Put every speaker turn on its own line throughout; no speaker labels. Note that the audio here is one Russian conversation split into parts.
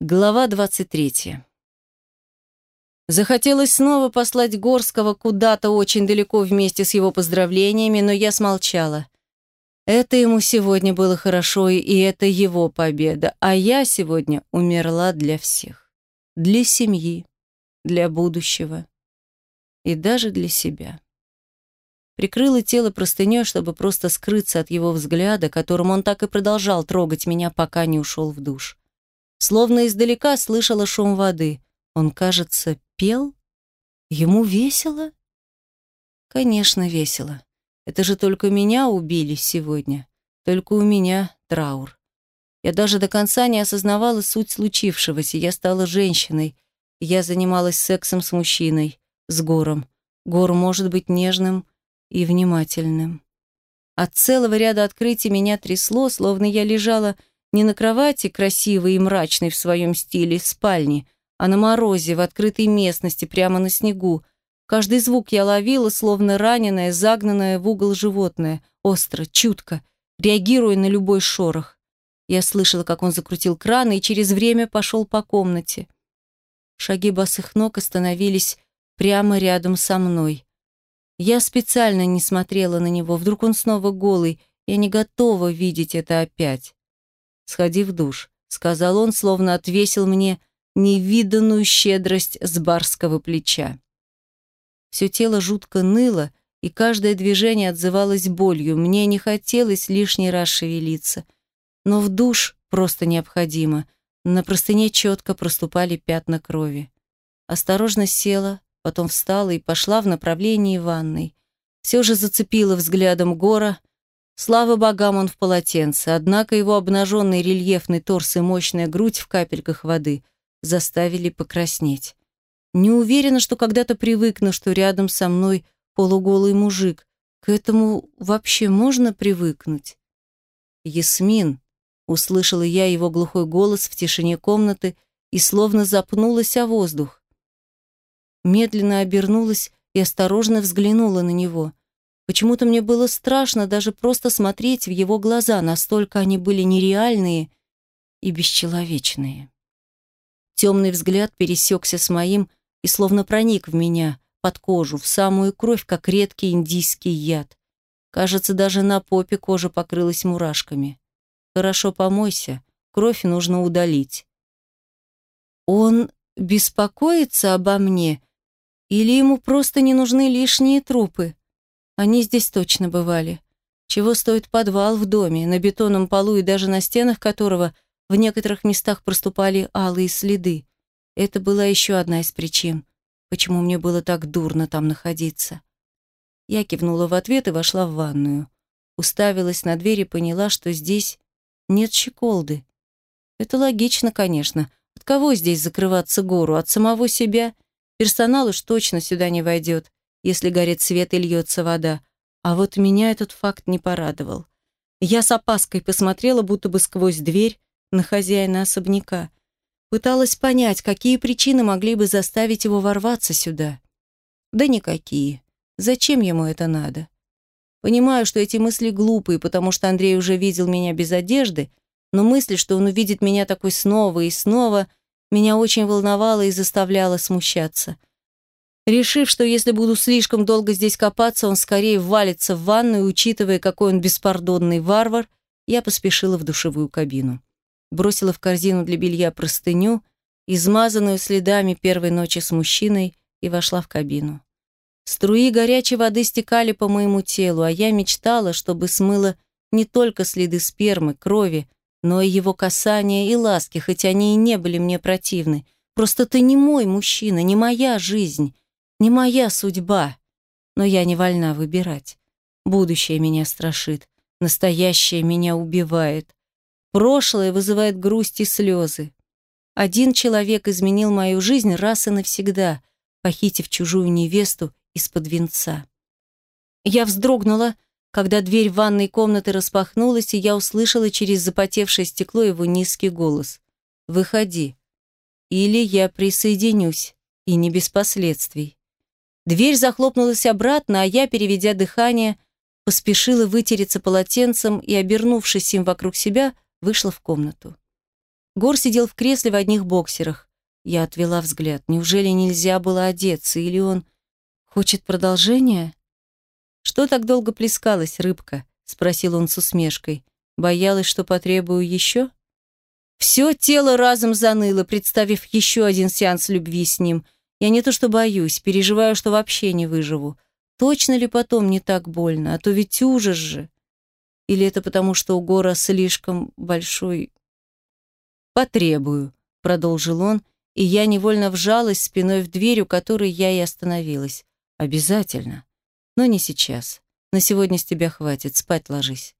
Глава 23. Захотелось снова послать Горского куда-то очень далеко вместе с его поздравлениями, но я смолчала. Это ему сегодня было хорошо, и это его победа, а я сегодня умерла для всех. Для семьи, для будущего и даже для себя. Прикрыла тело простыней, чтобы просто скрыться от его взгляда, которым он так и продолжал трогать меня, пока не ушел в душ. Словно издалека слышала шум воды. Он, кажется, пел? Ему весело? Конечно, весело. Это же только меня убили сегодня. Только у меня траур. Я даже до конца не осознавала суть случившегося. Я стала женщиной. Я занималась сексом с мужчиной, с Гором. Гор может быть нежным и внимательным. От целого ряда открытий меня трясло, словно я лежала не на кровати, красивой и мрачной в своем стиле, спальни, а на морозе, в открытой местности, прямо на снегу. Каждый звук я ловила, словно раненое, загнанное в угол животное, остро, чутко, реагируя на любой шорох. Я слышала, как он закрутил кран и через время пошел по комнате. Шаги босых ног остановились прямо рядом со мной. Я специально не смотрела на него, вдруг он снова голый, я не готова видеть это опять сходи в душ», — сказал он, словно отвесил мне невиданную щедрость с барского плеча. Все тело жутко ныло, и каждое движение отзывалось болью. Мне не хотелось лишний раз шевелиться. Но в душ просто необходимо. На простыне четко проступали пятна крови. Осторожно села, потом встала и пошла в направлении ванной. Все же зацепила взглядом гора, Слава богам, он в полотенце, однако его обнаженный рельефный торс и мощная грудь в капельках воды заставили покраснеть. Не уверена, что когда-то привыкну, что рядом со мной полуголый мужик. К этому вообще можно привыкнуть? «Ясмин», — услышала я его глухой голос в тишине комнаты и словно запнулась о воздух. Медленно обернулась и осторожно взглянула на него. Почему-то мне было страшно даже просто смотреть в его глаза, настолько они были нереальные и бесчеловечные. Темный взгляд пересекся с моим и словно проник в меня, под кожу, в самую кровь, как редкий индийский яд. Кажется, даже на попе кожа покрылась мурашками. Хорошо помойся, кровь нужно удалить. Он беспокоится обо мне или ему просто не нужны лишние трупы? Они здесь точно бывали. Чего стоит подвал в доме, на бетонном полу и даже на стенах которого в некоторых местах проступали алые следы. Это была еще одна из причин, почему мне было так дурно там находиться. Я кивнула в ответ и вошла в ванную. Уставилась на дверь и поняла, что здесь нет щеколды. Это логично, конечно. От кого здесь закрываться гору? От самого себя? Персонал уж точно сюда не войдет если горит свет и льется вода. А вот меня этот факт не порадовал. Я с опаской посмотрела, будто бы сквозь дверь, на хозяина особняка. Пыталась понять, какие причины могли бы заставить его ворваться сюда. Да никакие. Зачем ему это надо? Понимаю, что эти мысли глупые, потому что Андрей уже видел меня без одежды, но мысль, что он увидит меня такой снова и снова, меня очень волновала и заставляла смущаться. Решив, что если буду слишком долго здесь копаться, он скорее валится в ванную, учитывая, какой он беспардонный варвар, я поспешила в душевую кабину. Бросила в корзину для белья простыню, измазанную следами первой ночи с мужчиной, и вошла в кабину. Струи горячей воды стекали по моему телу, а я мечтала, чтобы смыло не только следы спермы, крови, но и его касания и ласки, хоть они и не были мне противны. Просто ты не мой мужчина, не моя жизнь не моя судьба, но я не вольна выбирать. Будущее меня страшит, настоящее меня убивает. Прошлое вызывает грусть и слезы. Один человек изменил мою жизнь раз и навсегда, похитив чужую невесту из-под венца. Я вздрогнула, когда дверь ванной комнаты распахнулась, и я услышала через запотевшее стекло его низкий голос. «Выходи. Или я присоединюсь, и не без последствий». Дверь захлопнулась обратно, а я, переведя дыхание, поспешила вытереться полотенцем и, обернувшись им вокруг себя, вышла в комнату. Гор сидел в кресле в одних боксерах. Я отвела взгляд. Неужели нельзя было одеться? Или он хочет продолжения? «Что так долго плескалась, рыбка?» — спросил он с усмешкой. «Боялась, что потребую еще?» Все тело разом заныло, представив еще один сеанс любви с ним. Я не то что боюсь, переживаю, что вообще не выживу. Точно ли потом не так больно? А то ведь ужас же. Или это потому, что у Гора слишком большой... «Потребую», — продолжил он, и я невольно вжалась спиной в дверь, у которой я и остановилась. «Обязательно. Но не сейчас. На сегодня с тебя хватит, спать ложись».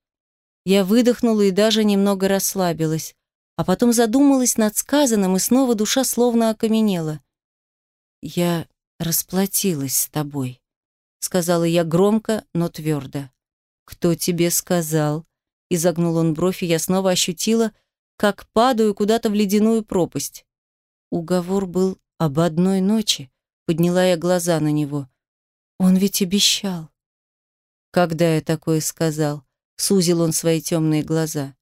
Я выдохнула и даже немного расслабилась а потом задумалась над сказанным, и снова душа словно окаменела. «Я расплатилась с тобой», — сказала я громко, но твердо. «Кто тебе сказал?» — изогнул он бровь, и я снова ощутила, как падаю куда-то в ледяную пропасть. Уговор был об одной ночи, подняла я глаза на него. Он ведь обещал. Когда я такое сказал? Сузил он свои темные глаза.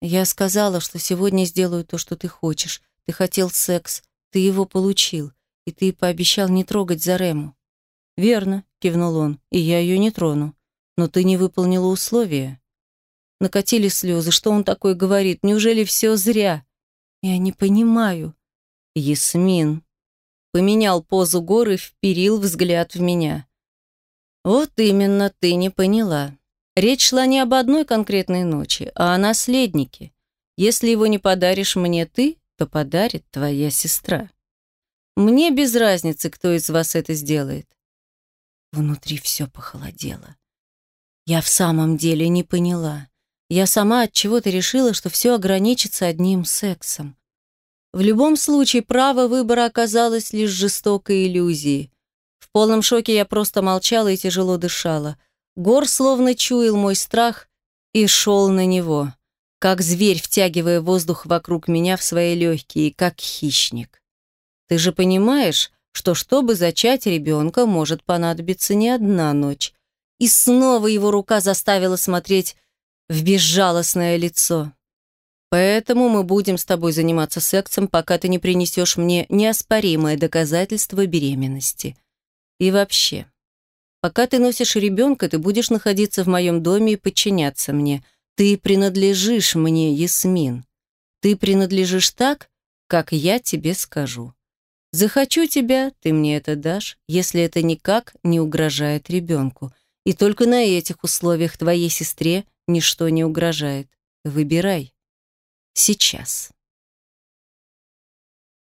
Я сказала, что сегодня сделаю то, что ты хочешь. Ты хотел секс, ты его получил, и ты пообещал не трогать Зарему. Верно, кивнул он, и я ее не трону. Но ты не выполнила условия. Накатили слезы. Что он такое говорит? Неужели все зря? Я не понимаю. Ясмин. Поменял позу горы, вперил взгляд в меня. Вот именно ты не поняла. Речь шла не об одной конкретной ночи, а о наследнике. Если его не подаришь мне ты, то подарит твоя сестра. Мне без разницы, кто из вас это сделает. Внутри все похолодело. Я в самом деле не поняла. Я сама от чего-то решила, что все ограничится одним сексом. В любом случае, право выбора оказалось лишь жестокой иллюзией. В полном шоке я просто молчала и тяжело дышала. Гор словно чуял мой страх и шел на него, как зверь, втягивая воздух вокруг меня в свои легкие, как хищник. Ты же понимаешь, что чтобы зачать ребенка, может понадобиться не одна ночь. И снова его рука заставила смотреть в безжалостное лицо. Поэтому мы будем с тобой заниматься сексом, пока ты не принесешь мне неоспоримое доказательство беременности. И вообще, Пока ты носишь ребенка, ты будешь находиться в моем доме и подчиняться мне. Ты принадлежишь мне, Ясмин. Ты принадлежишь так, как я тебе скажу. Захочу тебя, ты мне это дашь, если это никак не угрожает ребенку. И только на этих условиях твоей сестре ничто не угрожает. Выбирай. Сейчас.